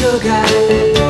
sugar. Oh,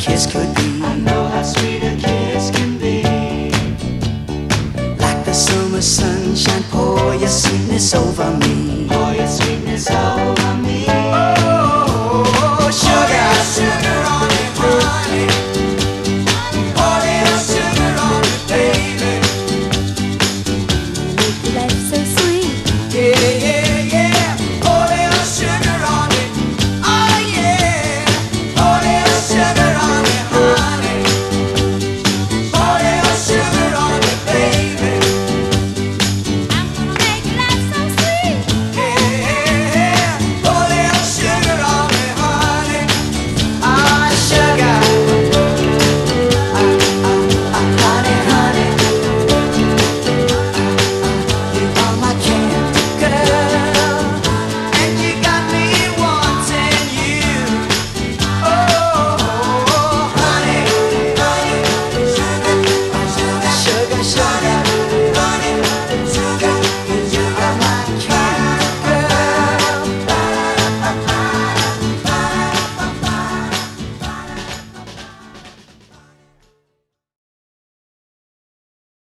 kiss could be. I know how sweet a kiss can be. Like the summer sunshine, pour your sweetness over me. Pour your sweetness over me. shut up.